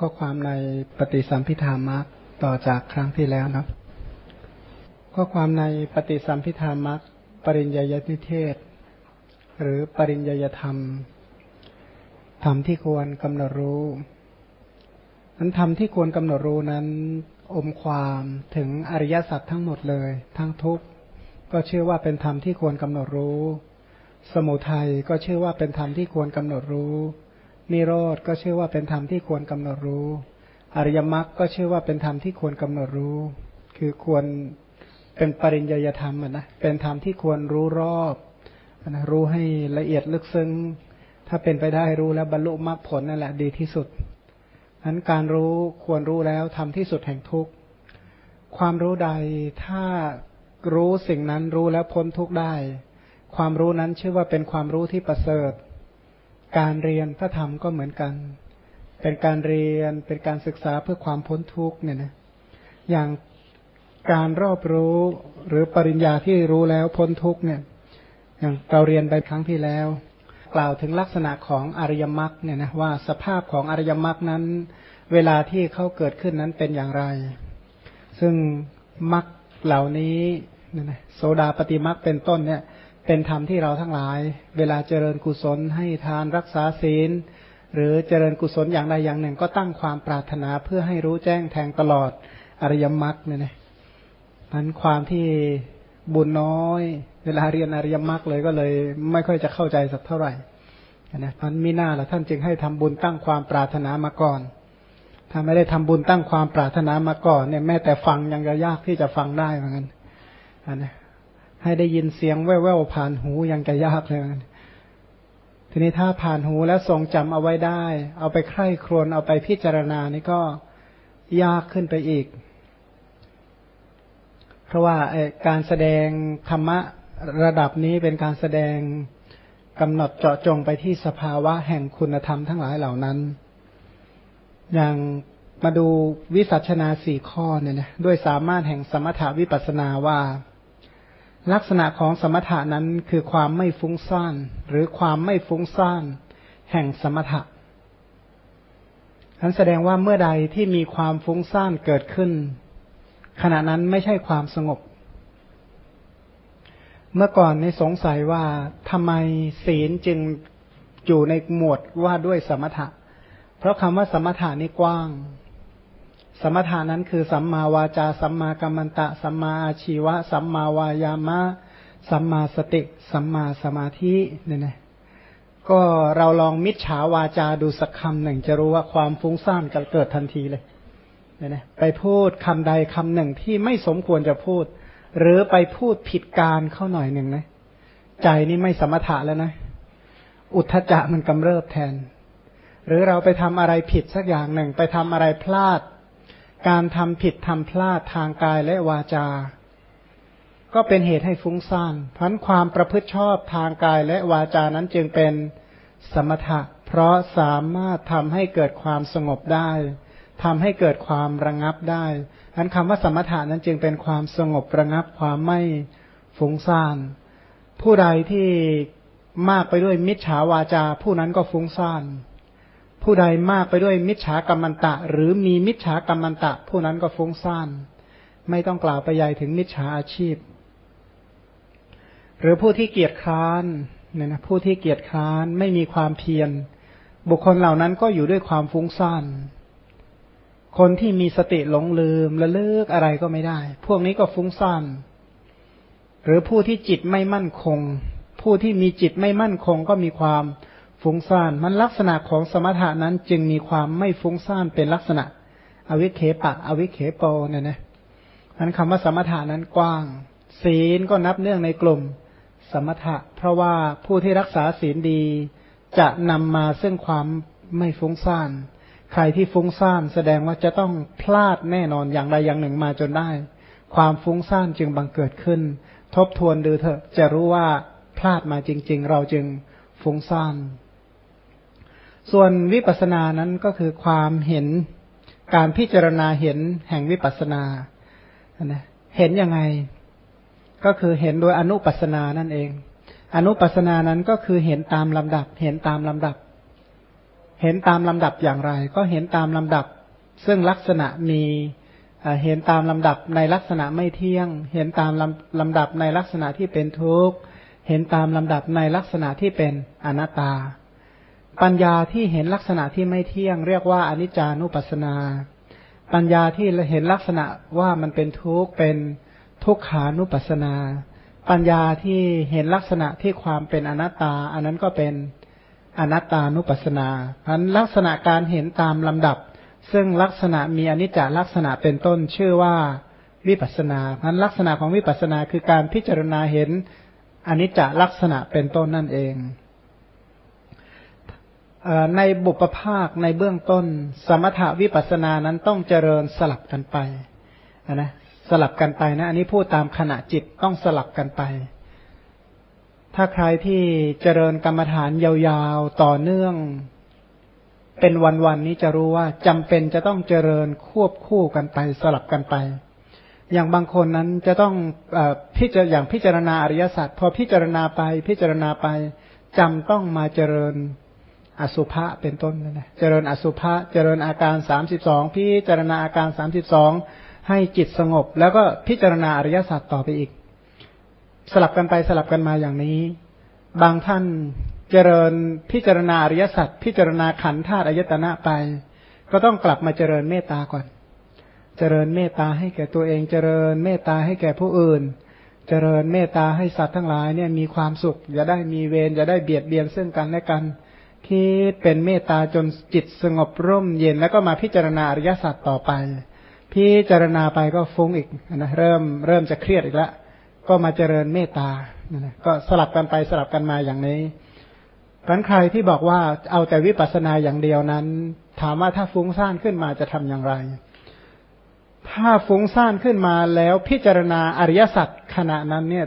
ข้อความในปฏิสัมพิธามักต่อจากครั้งที่แล้วนะ ข้อความในปฏิสัมพิธามักปริญญาณิเทศ หรือปริญญาธรรม ธรรมที่ควรกำหนดรู้นั้นธรรมที่ควรกำหนดรู้นั้น อมความถึงอริยสัจทั้งหมดเลย ทั้งทุกข์ก็เชื่อว่าเป็นธรรมที่ควรกำหนดรู้ สมุทัยก็เชื่อว่าเป็นธรรมที่ควรกำหนดรู้ นิโรธก็เชื่อว่าเป็นธรรมที่ควรกำหนดรู้ อริยมรรคก็เชื่อว่าเป็นธรรมที่ควรกำหนดรู้ คือควรเป็นปริญญาธรรมนะเป็นธรรมที่ควรรู้รอบนะรู้ให้ละเอียดลึกซึ้ง ถ้าเป็นไปได้รู้แล้วบรรลุมรรคผลนั่นแหละดีที่สุดนั้นการรู้ควรรู้แล้วทำที่สุดแห่งทุกข์ ความรู้ใดถ้ารู้สิ่งนั้นรู้แล้วพ้นทุกข์ได้ ความรู้นั้นชื่อว่าเป็นความรู้ที่ประเสริฐ การเรียนพระธรรมก็เหมือนกัน เป็นการเรียนเป็นการศึกษาเพื่อความพ้นทุกข์เนี่ยนะอย่างการรอบรู้หรือปริญญาที่รู้แล้วพ้นทุกข์เนี่ย อย่างเราเรียนไปครั้งที่แล้ว กล่าวถึงลักษณะของอริยมรรคเนี่ยนะว่าสภาพของอริยมรรคนั้น เวลาที่เขาเกิดขึ้นนั้นเป็นอย่างไร ซึ่งมรรคเหล่านี้เนี่ยนะโสดาปฏิมรรคเป็นต้นเนี่ย เป็นธรรมที่เราทั้งหลาย เวลาเจริญกุศลให้ทานรักษาศีล หรือเจริญกุศลอย่างใดอย่างหนึ่ง ก็ตั้งความปรารถนาเพื่อให้รู้แจ้งแทงตลอดอริยมรรคเนี่ยนะนั้นความที่บุญน้อย เวลาเรียนอริยมรรคเลยก็เลย ไม่ค่อยจะเข้าใจสักเท่าไหร่นะพันมีหน้าละท่านจึงให้ทำบุญตั้งความปรารถนามาก่อน ถ้าไม่ได้ทำบุญตั้งความปรารถนามาก่อนเนี่ยแม้แต่ฟังยังจะยากที่จะฟังได้เหมือนกันนะ ให้ได้ยินเสียงแว่วๆผ่านหูยังจะยากเลยทีนี้ถ้าผ่านหูแล้วทรงจำเอาไว้ได้ เอาไปใคร่ครวญเอาไปพิจารณานี่ก็ยากขึ้นไปอีก เพราะว่าการแสดงธรรมะระดับนี้เป็นการแสดงกำหนดเจาะจงไปที่สภาวะแห่งคุณธรรมทั้งหลายเหล่านั้น อย่างมาดูวิสัชนาสี่ข้อเนี่ยนะด้วยสามารถแห่งสมถาวิปัสนาว่า ลักษณะของสมถะนั้นคือความไม่ฟุ้งซ่านหรือความไม่ฟุ้งซ่านแห่งสมถะนั้นแสดงว่าเมื่อใดที่มีความฟุ้งซ่านเกิดขึ้น ขณะนั้นไม่ใช่ความสงบ เมื่อก่อนในสงสัยว่าทำไมศีลจึงอยู่ในหมวดว่าด้วยสมถะ เพราะคำว่าสมถะนี่กว้าง สมถานั้นคือสัมมาวาจา สัมมากัมมันตะ สัมมาอาชีวะ สัมมาวายามะ สัมมาสติ สัมมาสมาธิเนี่ยนะก็เราลองมิจฉาวาจาดูสักคำหนึ่ง จะรู้ว่าความฟุ้งซ่านก็เกิดทันทีเลยเนี่ยนะไปพูดคำใดคำหนึ่งที่ไม่สมควรจะพูด หรือไปพูดผิดการเข้าหน่อยหนึ่งนะใจนี่ไม่สมถะแล้วนะ อุทธจะมันกำเริบแทน หรือเราไปทำอะไรผิดสักอย่างหนึ่ง ไปทำอะไรพลาด การทำผิดทำพลาดทางกายและวาจา ก็เป็นเหตุให้ฟุ้งซ่านพันความประพฤติชอบทางกายและวาจานั้นจึงเป็นสมถะ เพราะสามารถทำให้เกิดความสงบได้ทำให้เกิดความระงับได้อันคำว่าสมถะนั้นจึงเป็นความสงบระงับความไม่ฟุ้งซ่านผู้ใดที่มากไปด้วยมิจฉาวาจา ผู้นั้นก็ฟุ้งซ่าน ผู้ใดมากไปด้วยมิจฉากรรมันตะ หรือมีมิจฉากรรมันตะ ผู้นั้นก็ฟุ้งซ่าน ไม่ต้องกล่าวไปใหญ่ถึงมิจฉาอาชีพ หรือผู้ที่เกียจคร้านเนี่ยนะผู้ที่เกียจคร้านไม่มีความเพียร บุคคลเหล่านั้นก็อยู่ด้วยความฟุ้งซ่านคนที่มีสติหลงลืมละเลิกอะไรก็ไม่ได้ พวกนี้ก็ฟุ้งซ่านหรือผู้ที่จิตไม่มั่นคง ผู้ที่มีจิตไม่มั่นคงก็มีความ ฟุ้งซ่าน มันลักษณะของสมถะนั้นจึงมีความไม่ฟุ้งซ่านเป็นลักษณะ อวิเคปะ อวิเคโปเนี่ยนะนั้นคำว่าสมถะนั้นกว้าง ศีลก็นับเนื่องในกลุ่มสมถะ เพราะว่าผู้ที่รักษาศีลดี จะนำมาซึ่งความไม่ฟุ้งซ่าน ใครที่ฟุ้งซ่านแสดงว่าจะต้องพลาดแน่นอนอย่างใดอย่างหนึ่งมาจนได้ ความฟุ้งซ่านจึงบังเกิดขึ้น ทบทวนดูเถอะจะรู้ว่าพลาดมาจริง ๆ เราจึงฟุ้งซ่าน ส่วนวิปัสสนานั้นก็คือความเห็นการพิจารณาเห็นแห่งวิปัสสนาเห็นยังไง ก็คือเห็นโดยอนุปัสนานั่นเอง อนุปัสนานั้นก็คือเห็นตามลำดับ เห็นตามลำดับ เห็นตามลำดับอย่างไร ก็เห็นตามลำดับ ซึ่งลักษณะมีเห็นตามลำดับในลักษณะไม่เที่ยง เห็นตามลำลำดับในลักษณะที่เป็นทุกข์ เห็นตามลำดับในลักษณะที่เป็นอนัตตา ปัญญาที่เห็นลักษณะที่ไม่เที่ยง เรียกว่าอนิจจานุปัสสนา ปัญญาที่เห็นลักษณะว่ามันเป็นทุกข์เป็นทุกขานุปัสสนา ปัญญาที่เห็นลักษณะที่ความเป็นอนัตตา อันนั้นก็เป็นอนัตตานุปัสสนาพันลักษณะการเห็นตามลำดับ ซึ่งลักษณะมีอนิจจลักษณะเป็นต้นชื่อว่าวิปัสนาพันลักษณะของวิปัสนาคือการพิจารณาเห็นอนิจจลักษณะเป็นต้นนั่นเอง ในบุปภาคในเบื้องต้น สมถวิปัสสนานั้นต้องเจริญสลับกันไปนะสลับกันไปนะ อันนี้พูดตามขณะจิตต้องสลับกันไป ถ้าใครที่เจริญกรรมฐานยาวๆต่อเนื่อง เป็นวันๆนี้จะรู้ว่าจำเป็นจะต้องเจริญควบคู่กันไปสลับกันไป อย่างบางคนนั้นจะต้องอพิจารอย่างพิจารณาอริยสัจพอพิจารณาไปพิจารณาไปจำต้องมาเจริญ อสุภะเป็นต้นนะ เจริญอสุภะ เจริญอาการสามสิบสองพิจารณาอาการสามสิบสองให้จิตสงบ แล้วก็พิจารณาอริยสัจต่อไปอีก สลับกันไปสลับกันมาอย่างนี้ บางท่านเจริญพิจารณาอริยสัจพิจารณาขันธ์ธาตุอายตนะไป ก็ต้องกลับมาเจริญเมตตาก่อน เจริญเมตตาให้แก่ตัวเอง เจริญเมตตาให้แก่ผู้อื่น เจริญเมตตาให้สัตว์ทั้งหลายเนี่ยมีความสุขอย่าได้มีเวรอย่าได้เบียดเบียนซึ่งกันและกัน คิดเป็นเมตตาจนจิตสงบร่มเย็นแล้วก็มาพิจารณาอริยสัจต่อไป พิจารณาไปก็ฟุ้งอีกนะเริ่มเริ่มจะเครียดอีกแล้วก็มาเจริญเมตตาก็สลับกันไปสลับกันมาอย่างนี้รันใครที่บอกว่าเอาแต่วิปัสสนาอย่างเดียวนั้น ถามว่าถ้าฟุ้งซ่านขึ้นมาจะทำอย่างไร ถ้าฟุ้งซ่านขึ้นมาแล้วพิจารณาอริยสัจขณะนั้นเนี่ย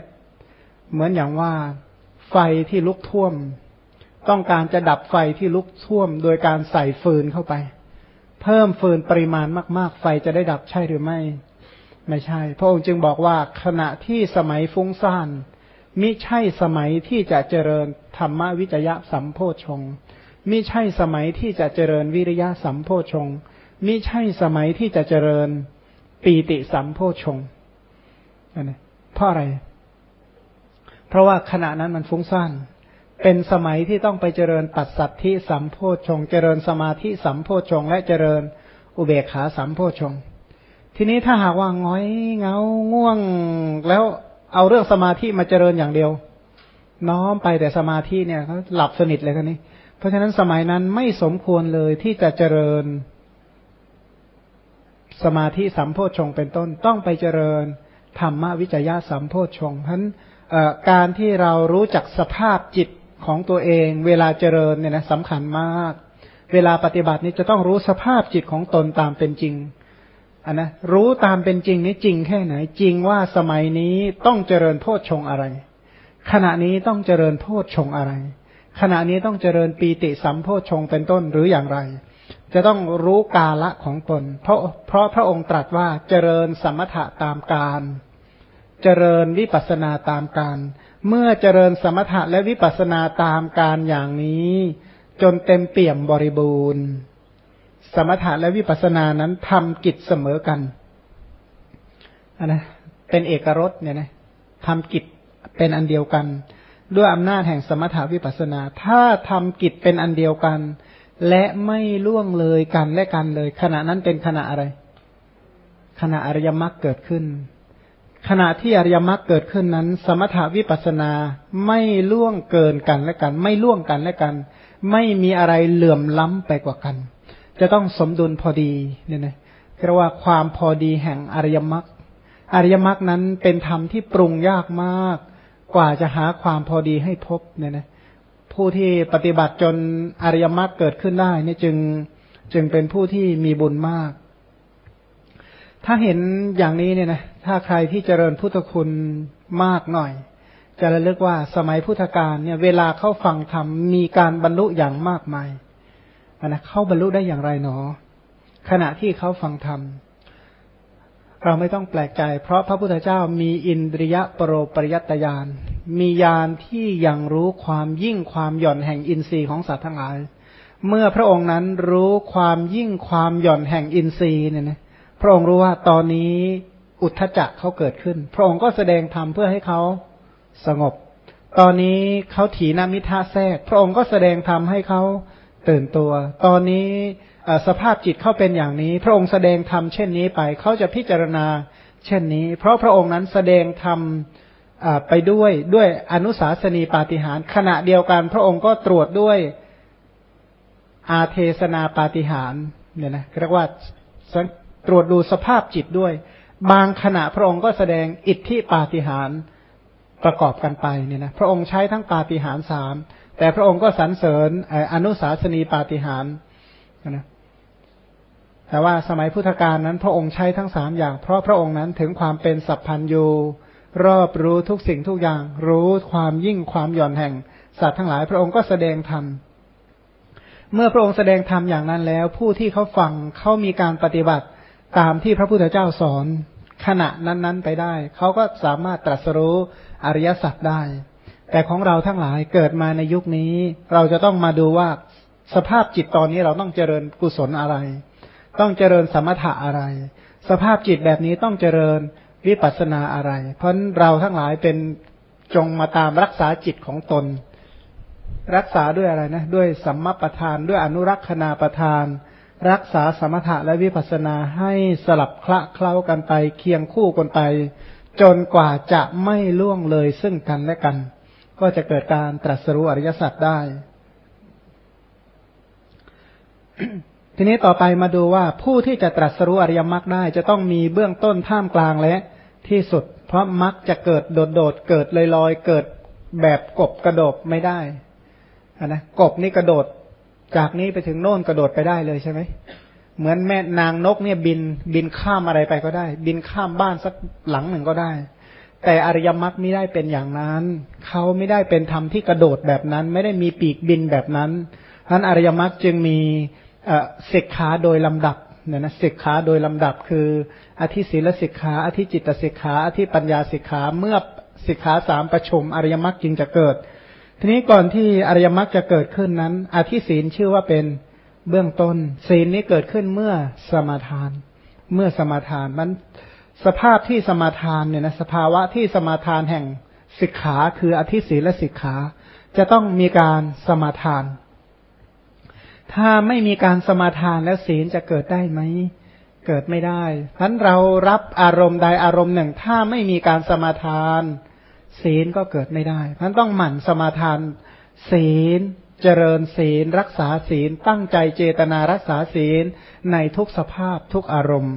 เหมือนอย่างว่าไฟที่ลุกท่วม ต้องการจะดับไฟที่ลุกท่วมโดยการใส่ฟืนเข้าไป เพิ่มฟืนปริมาณมากๆ ไฟจะได้ดับใช่หรือไม่ ไม่ใช่ พระองค์จึงบอกว่าขณะที่สมัยฟุ้งซ่านมิใช่สมัยที่จะเจริญธรรมวิจยะสัมโพชงมิใช่สมัยที่จะเจริญวิริยะสัมโพชงมิใช่สมัยที่จะเจริญปีติสัมโพชงอันนี้เพราะอะไร เพราะว่าขณะนั้นมันฟุ้งซ่าน เป็นสมัยที่ต้องไปเจริญปัสสัทธิสัมโพชง เจริญสมาธิสัมโพชง และเจริญอุเบกขาสัมโพชง ทีนี้ถ้าหากว่าง้อยเงาง่วงแล้วเอาเรื่องสมาธิมาเจริญอย่างเดียว น้อมไปแต่สมาธิเนี่ยเขาหลับสนิทเลยคนนี้ เพราะฉะนั้นสมัยนั้นไม่สมควรเลยที่จะเจริญ สมาธิสัมโพชงเป็นต้นต้องไปเจริญธรรมวิจยะสัมโพชงเพราะนั้นการที่เรารู้จักสภาพจิต ของตัวเอง เวลาเจริญเนี่ยนะสำคัญมาก เวลาปฏิบัตินี้จะต้องรู้สภาพจิตของตนตามเป็นจริงอันนะรู้ตามเป็นจริงนี้จริงแค่ไหน จริงว่าสมัยนี้ต้องเจริญโพชฌงอะไร ขณะนี้ต้องเจริญโพชฌงอะไร ขณะนี้ต้องเจริญปีติสัมโพชฌงเป็นต้นหรืออย่างไร จะต้องรู้กาละของตนเพราะเพราะพระองค์ตรัสว่าเจริญสมถะตามการ เจริญวิปัสนาตามการเเมื่อเจริญสมถะและวิปัสสนาตามการอย่างนี้ จนเต็มเปี่ยมบริบูรณ์ สมถะและวิปัสสนานั้นทำกิจเสมอกันนนะเป็นเอกรสเนี่ยนะทำกิจเป็นอันเดียวกัน ด้วยอำนาจแห่งสมถะวิปัสสนา ถ้าทำกิจเป็นอันเดียวกัน และไม่ล่วงเลยกันและกันเลย ขณะนั้นเป็นขณะอะไร ขณะอริยมรรคเกิดขึ้น ขณะที่อริยมรรคเกิดขึ้นนั้น สมถาวิปัสนาไม่ล่วงเกินกันและกัน ไม่ล่วงกันและกัน ไม่มีอะไรเหลื่อมล้ำไปกว่ากัน จะต้องสมดุลพอดีเนี่ยนะเรียกว่าความพอดีแห่งอริยมรรคอริยมรรคนั้นเป็นธรรมที่ปรุงยากมาก กว่าจะหาความพอดีให้พบเนี่ยนะผู้ที่ปฏิบัติจนอริยมรรคเกิดขึ้นได้นี่จึงจึงเป็นผู้ที่มีบุญมาก ถ้าเห็นอย่างนี้เนี่ยนะถ้าใครที่เจริญพุทธคุณมากหน่อย จะระลึกว่าสมัยพุทธกาลเนี่ย เวลาเข้าฟังธรรมมีการบรรลุอย่างมากมายนะเข้าบรรลุได้อย่างไรหนอ ขณะที่เขาฟังธรรมเราไม่ต้องแปลกใจ เพราะพระพุทธเจ้ามีอินทรียะปรโรปริยัตยาน มียานที่ยังรู้ความยิ่งความหย่อนแห่งอินทรีย์ของสัตว์ทั้งหลาย เมื่อพระองค์นั้นรู้ความยิ่งความหย่อนแห่งอินทรีย์เนี่ยนะ พระองค์รู้ว่าตอนนี้อุทธจักเขาเกิดขึ้น พระองค์ก็แสดงธรรมเพื่อให้เขาสงบ ตอนนี้เขาถีนมิทาแทรก พระองค์ก็แสดงธรรมให้เขาตื่นตัว ตอนนี้สภาพจิตเขาเป็นอย่างนี้ พระองค์แสดงธรรมเช่นนี้ไปเขาจะพิจารณาเช่นนี้ เพราะพระองค์นั้นแสดงธรรมไปด้วยด้วยอนุสาสนีปาฏิหารขณะเดียวกัน พระองค์ก็ตรวจด้วยอาเทศนาปาฏิหารเนี่ยนะเรียกว่า ตรวจดูสภาพจิตด้วย บางขณะพระองค์ก็แสดงอิทธิปาฏิหารประกอบกันไปเนี่ยนะพระองค์ใช้ทั้งปาฏิหารสามแต่พระองค์ก็สรรเสริญอนุสาสนีปาฏิหารนะแต่ว่าสมัยพุทธกาลนั้น พระองค์ใช้ทั้งสามอย่าง เพราะพระองค์นั้นถึงความเป็นสัพพันยูรอบรู้ทุกสิ่งทุกอย่าง รู้ความยิ่งความหย่อนแห่ง สัตว์ทั้งหลาย พระองค์ก็แสดงธรรมเมื่อพระองค์แสดงธรรมอย่างนั้นแล้ว ผู้ที่เขาฟังเขามีการปฏิบัติ ตามที่พระพุทธเจ้าสอนขณะนั้น ๆ ไปได้ เขาก็สามารถตรัสรู้อริยสัจได้ แต่ของเราทั้งหลายเกิดมาในยุคนี้ เราจะต้องมาดูว่าสภาพจิตตอนนี้เราต้องเจริญกุศลอะไร ต้องเจริญสมถะอะไร สภาพจิตแบบนี้ต้องเจริญวิปัสสนาอะไร เพราะเราทั้งหลายเป็นจงมาตามรักษาจิตของตน รักษาด้วยอะไรนะ ด้วยสัมมาประธานด้วยอนุรักษณาประธาน รักษาสมถะและวิปัสสนาให้สลับคละเคล้ากันไป เคียงคู่กันไป จนกว่าจะไม่ล่วงเลยซึ่งกันและกัน ก็จะเกิดการตรัสรู้อริยสัจได้ ทีนี้ต่อไปมาดูว่าผู้ที่จะตรัสรู้อริยมรรคได้ จะต้องมีเบื้องต้นท่ามกลางและที่สุด เพราะมรรคจะเกิดโดดๆเกิดลอยๆเกิดแบบกบกระโดดไม่ได้นะกบนี่กระโดด จากนี้ไปถึงโน่นกระโดดไปได้เลยใช่ไหมเหมือนแม่นางนกเนี่ยบินบินข้ามอะไรไปก็ได้ บินข้ามบ้านสักหลังหนึ่งก็ได้ แต่อริยมรรคไม่ได้เป็นอย่างนั้นเขาไม่ได้เป็นธรรมที่กระโดดแบบนั้น ไม่ได้มีปีกบินแบบนั้นท่านอริยมรรคจึงมีศิกขาโดยลำดับเนี่ยนะศิกขาโดยลำดับคือ อธิศีลศิกขาอธิจิตศิกขาอธิปัญญาศิกขาเมื่อศิกขาสามประชุมอริยมรรคจึงจะเกิด ทีนี้ก่อนที่อริยมรรคจะเกิดขึ้นนั้นอธิศีลชื่อว่าเป็นเบื้องต้น ศีลนี้เกิดขึ้นเมื่อสมาทาน เมื่อสมาทานมันสภาพที่สมาทานเนี่ยนะสภาวะที่สมาทานแห่งศิกขาคืออธิศีลและศิกขา จะต้องมีการสมาทาน ถ้าไม่มีการสมาทานแล้วศีลจะเกิดได้ไหมเกิดไม่ได้ทันเรารับอารมณ์ใดอารมณ์หนึ่ง ถ้าไม่มีการสมาทาน ศีลก็เกิดไม่ได้ท่านต้องหมั่นสมาทาน ศีล เจริญศีล รักษาศีล ตั้งใจเจตนารักษาศีลในทุกสภาพทุกอารมณ์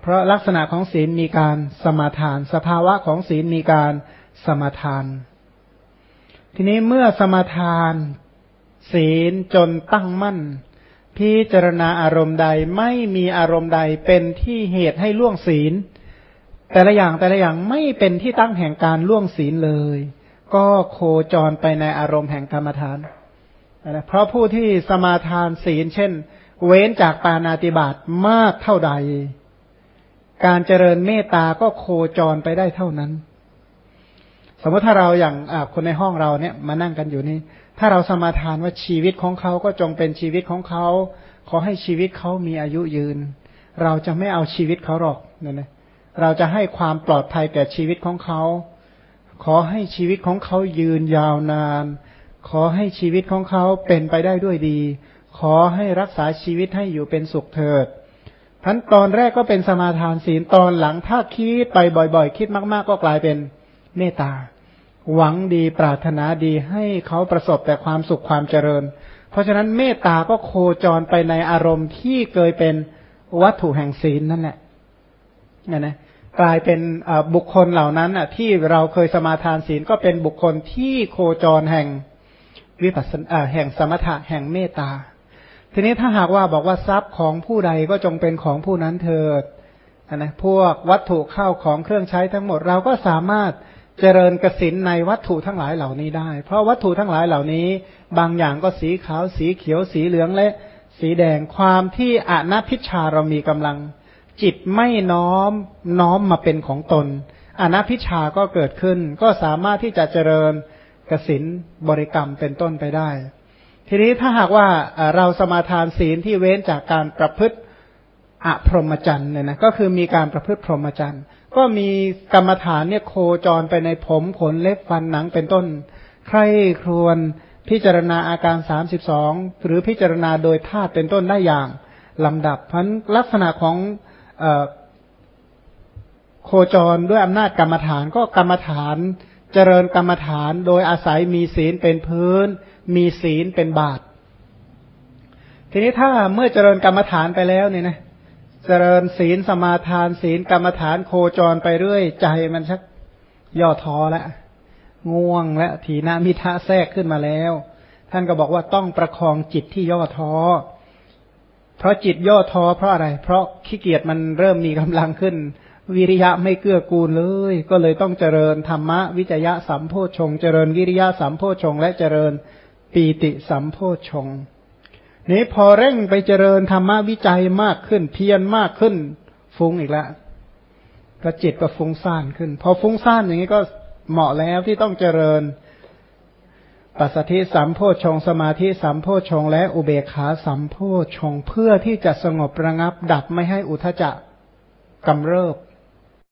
เพราะลักษณะของศีลมีการสมาทาน สภาวะของศีลมีการสมาทาน ทีนี้เมื่อสมาทาน ศีลจนตั้งมั่น พิจารณาอารมณ์ใดไม่มีอารมณ์ใดเป็นที่เหตุให้ล่วงศีล แต่ละอย่างแต่ละอย่างไม่เป็นที่ตั้งแห่งการล่วงศีลเลย ก็โคจรไปในอารมณ์แห่งกรรมฐานนะเพราะผู้ที่สมาทานศีล เช่น เว้นจากปานาติบาตมากเท่าใด การเจริญเมตตาก็โคจรไปได้เท่านั้น สมมติถ้าเราอย่างคนในห้องเราเนี่ยมานั่งกันอยู่นี่ ถ้าเราสมาทานว่าชีวิตของเขาก็จงเป็นชีวิตของเขา ขอให้ชีวิตเขามีอายุยืน เราจะไม่เอาชีวิตเขาหรอกเนี่ยนะ เราจะให้ความปลอดภัยแก่ชีวิตของเขา ขอให้ชีวิตของเขายืนยาวนาน ขอให้ชีวิตของเขาเป็นไปได้ด้วยดี ขอให้รักษาชีวิตให้อยู่เป็นสุขเถิดพันตอนแรกก็เป็นสมาทานศีลตอนหลังถ้าคิดไปบ่อยๆ คิดมาก ๆ ก็กลายเป็นเมตตา หวังดีปรารถนาดีให้เขาประสบแต่ความสุขความเจริญ เพราะฉะนั้นเมตตาก็โคจรไปในอารมณ์ที่เคยเป็นวัตถุแห่งศีลนั่นแหละนะนะ กลายเป็นบุคคลเหล่านั้นที่เราเคยสมาทานศีลก็เป็นบุคคลที่โคจรแห่งวิปัสสนาแห่งสมถะแห่งเมตตา ทีนี้ถ้าหากว่าบอกว่าทรัพย์ของผู้ใดก็จงเป็นของผู้นั้นเถิดนะพวกวัตถุเข้าของเครื่องใช้ทั้งหมดเราก็สามารถเจริญกสินในวัตถุทั้งหลายเหล่านี้ได้ เพราะวัตถุทั้งหลายเหล่านี้ บางอย่างก็สีขาวสีเขียวสีเหลืองและสีแดงความที่อนัพิชาเรามีกำลัง จิตไม่น้อมน้อมมาเป็นของตนอนัพิชาก็เกิดขึ้น ก็สามารถที่จะเจริญกสินบริกรรมเป็นต้นไปได้ ทีนี้ถ้าหากว่าเราสมาทานศีลที่เว้นจากการประพฤติอพรหมจรรย์เนี่ยนะก็คือมีการประพฤติพรหมจรรย์ ก็มีกรรมฐานเนี่ยโคจรไปในผมขนเล็บฟันหนังเป็นต้น ใครครวนพิจารณาอาการสามสิบสองหรือพิจารณาโดยธาตุเป็นต้นได้อย่างลำดับ เพันลักษณะของ โคจรด้วยอำนาจกรรมฐานก็กรรมฐานเจริญกรรมฐาน โดยอาศัยมีศีลเป็นพื้น มีศีลเป็นบาท ทีนี้ถ้าเมื่อเจริญกรรมฐานไปแล้วเนี่ยนะเจริญศีลสมาทานศีลกรรมฐานโคจรไปเรื่อยใจมันชักย่อท้อแล้วง่วงและถีนามิทะแทรกขึ้นมาแล้ว ท่านก็บอกว่าต้องประคองจิตที่ย่อท้อ เพราะจิตย่อท้อเพราะอะไร เพราะขี้เกียจมันเริ่มมีกำลังขึ้น วิริยะไม่เกื้อกูลเลย ก็เลยต้องเจริญธรรมะวิจยะสัมโพชง เจริญวิริยะสัมโพชง และเจริญปีติสัมโพชงนี้พอเร่งไปเจริญธรรมะวิจัยมากขึ้น เพียรมากขึ้น ฟุ้งอีกแล้วก็จิตก็ฟุ้งซ่านขึ้น พอฟุ้งซ่านอย่างนี้ก็เหมาะแล้วที่ต้องเจริญ ปัสสธิสัมโพชงสมาธิสัมโพชงและอุเบกขาสัมโพชงเพื่อที่จะสงบระงับดับไม่ให้อุทจจะกำเริบ